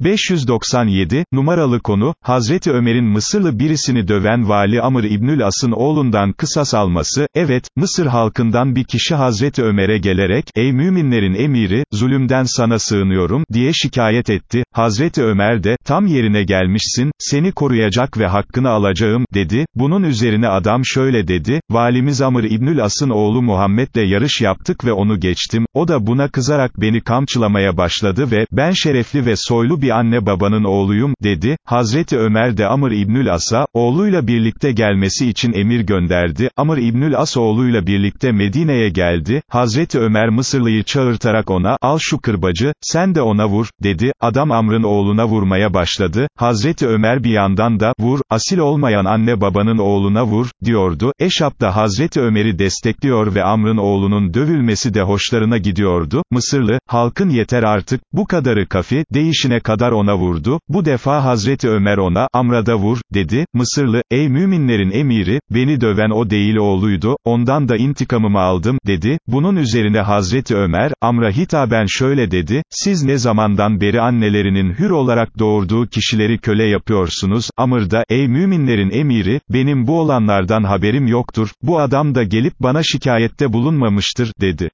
597, numaralı konu, Hazreti Ömer'in Mısırlı birisini döven Vali Amr İbnül As'ın oğlundan kısas alması, evet, Mısır halkından bir kişi Hazreti Ömer'e gelerek, ey müminlerin emiri, zulümden sana sığınıyorum, diye şikayet etti, Hazreti Ömer de, tam yerine gelmişsin, seni koruyacak ve hakkını alacağım, dedi, bunun üzerine adam şöyle dedi, valimiz Amr İbnül As'ın oğlu Muhammed'le yarış yaptık ve onu geçtim, o da buna kızarak beni kamçılamaya başladı ve, ben şerefli ve soylu bir anne babanın oğluyum, dedi, Hazreti Ömer de Amr İbnül As'a, oğluyla birlikte gelmesi için emir gönderdi, Amr İbnül As oğluyla birlikte Medine'ye geldi, Hazreti Ömer Mısırlıyı çağırtarak ona, al şu kırbacı, sen de ona vur, dedi, adam Amr'ın oğluna vurmaya başladı, Hazreti Ömer bir yandan da, vur, asil olmayan anne babanın oğluna vur, diyordu, Eşap da Hazreti Ömer'i destekliyor ve Amr'ın oğlunun dövülmesi de hoşlarına gidiyordu, Mısırlı, halkın yeter artık, bu kadarı kafi, değişine kadar ona vurdu, bu defa Hazreti Ömer ona, Amr'a vur, dedi, Mısırlı, ey müminlerin emiri, beni döven o değil oğluydu, ondan da intikamımı aldım, dedi, bunun üzerine Hazreti Ömer, Amr'a hitaben şöyle dedi, siz ne zamandan beri annelerinin hür olarak doğurduğu kişileri köle yapıyorsunuz, Amr da, ey müminlerin emiri, benim bu olanlardan haberim yoktur, bu adam da gelip bana şikayette bulunmamıştır, dedi.